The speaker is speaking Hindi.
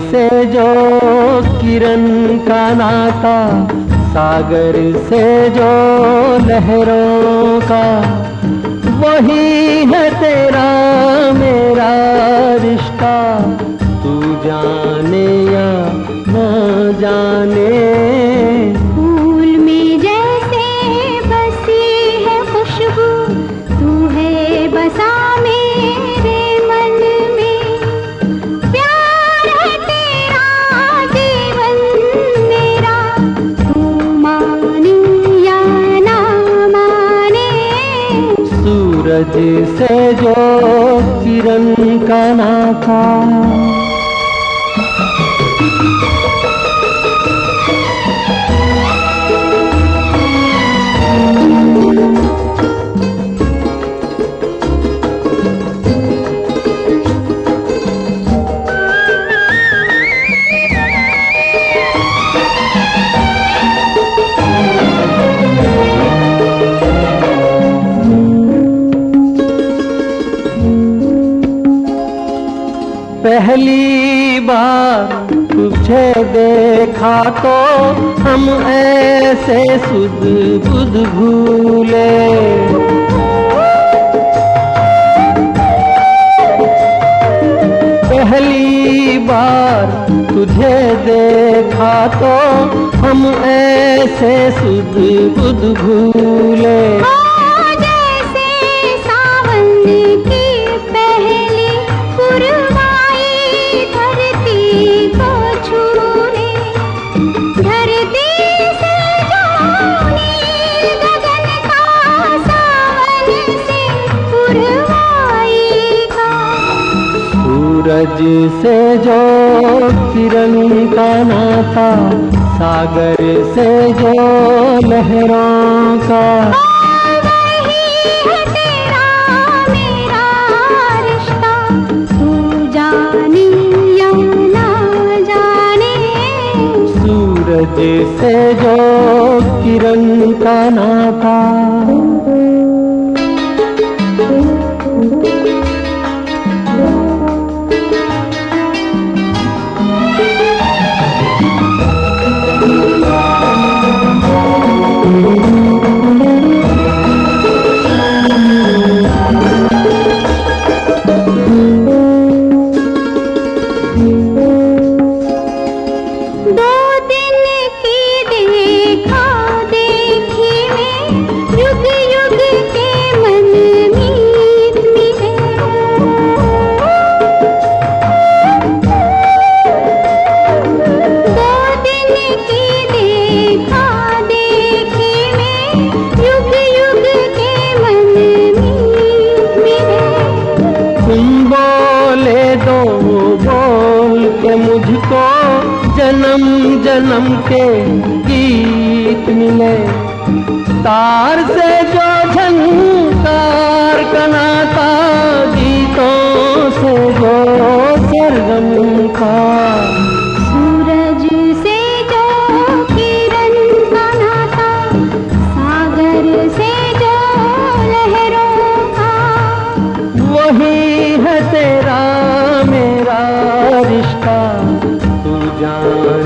से जो किरण का नाता, सागर से जो लहरों का, वही है तेरा मेरा रिश्ता। तू जाने या न जाने जो किरण का नाता पहली बार तुझे देखा तो हम ऐसे सुध बुध भूले। पहली बार तुझे देखा तो हम ऐसे सुध बुध भूले। सूरज से जो किरण का नाता सागर से जो लहरों का। वही है तेरा मेरा रिश्ता। तू जाने या ना जाने। सूरज से जो किरण का नाता। के मुझको जन्म जन्म के गीत मिले। तार से जो झंकार कनाता नाता गीतों से जो सरगम का Lord.